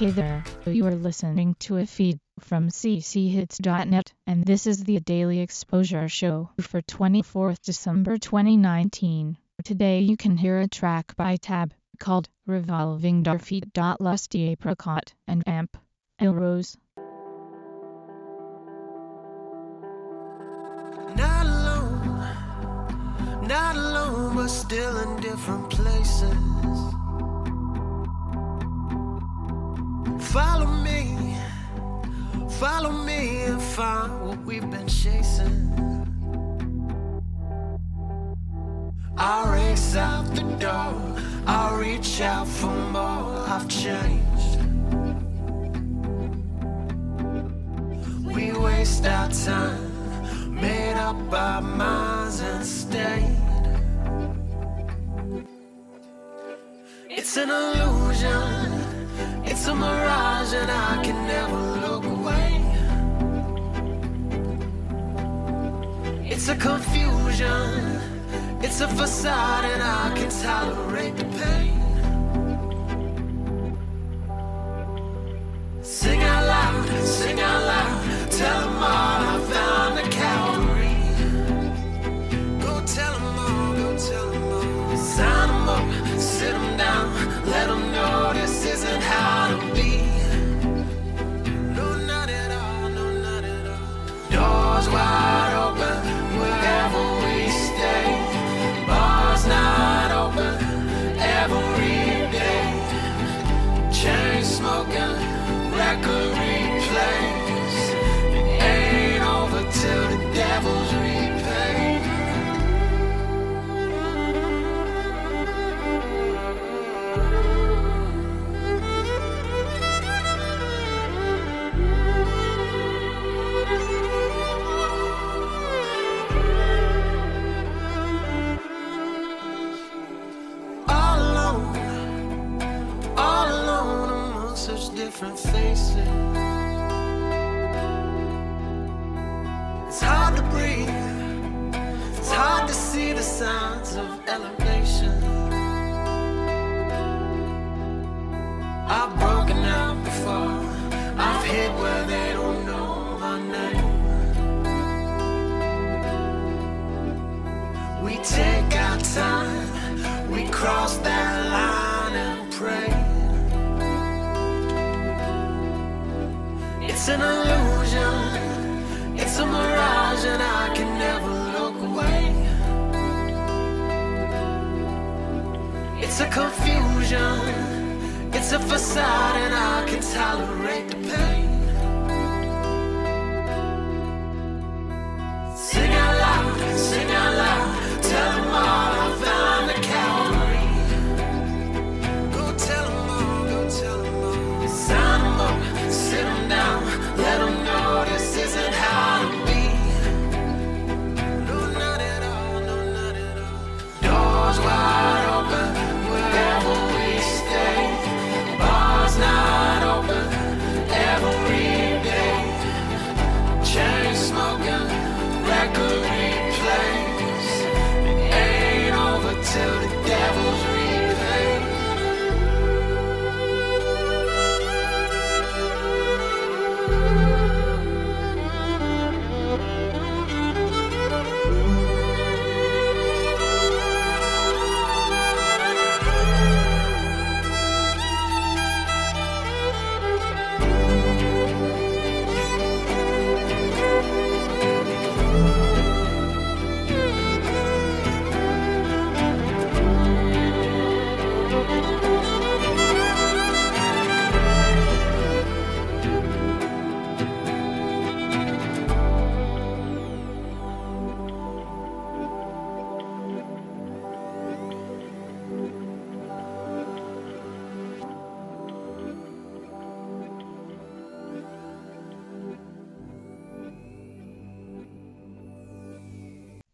Hey there, you are listening to a feed from cchits.net, and this is the Daily Exposure Show for 24th December 2019. Today you can hear a track by Tab called Revolving Darfeet. Lusty Apricot and Amp. Elrose. Not alone, not alone, but still in different places. Follow me and find what we've been chasing. I'll race out the door, I'll reach out for more. I've changed. We waste our time, made up our minds and stayed. It's an illusion. It's a mirage and I can never It's a confusion, it's a facade and I can tolerate the pain. Sing out loud, sing different faces. It's hard to breathe, it's hard to see the signs of elevation. I've broken out before, I've hit where they don't know my name. We take our time, we cross that line It's an illusion, it's a mirage, and I can never look away. It's a confusion, it's a facade, and I can tolerate the pain.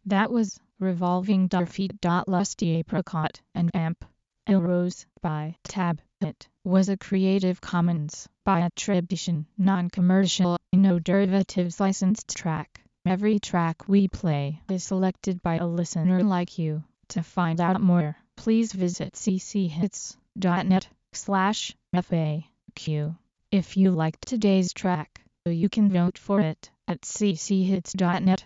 That was Revolving Darfeet. Lusty Apricot and Amp. Elrose by Tab. It was a Creative Commons by attribution, non-commercial, no derivatives licensed track. Every track we play is selected by a listener like you. To find out more, please visit cchits.net slash. FAQ. If you liked today's track, you can vote for it at cchits.net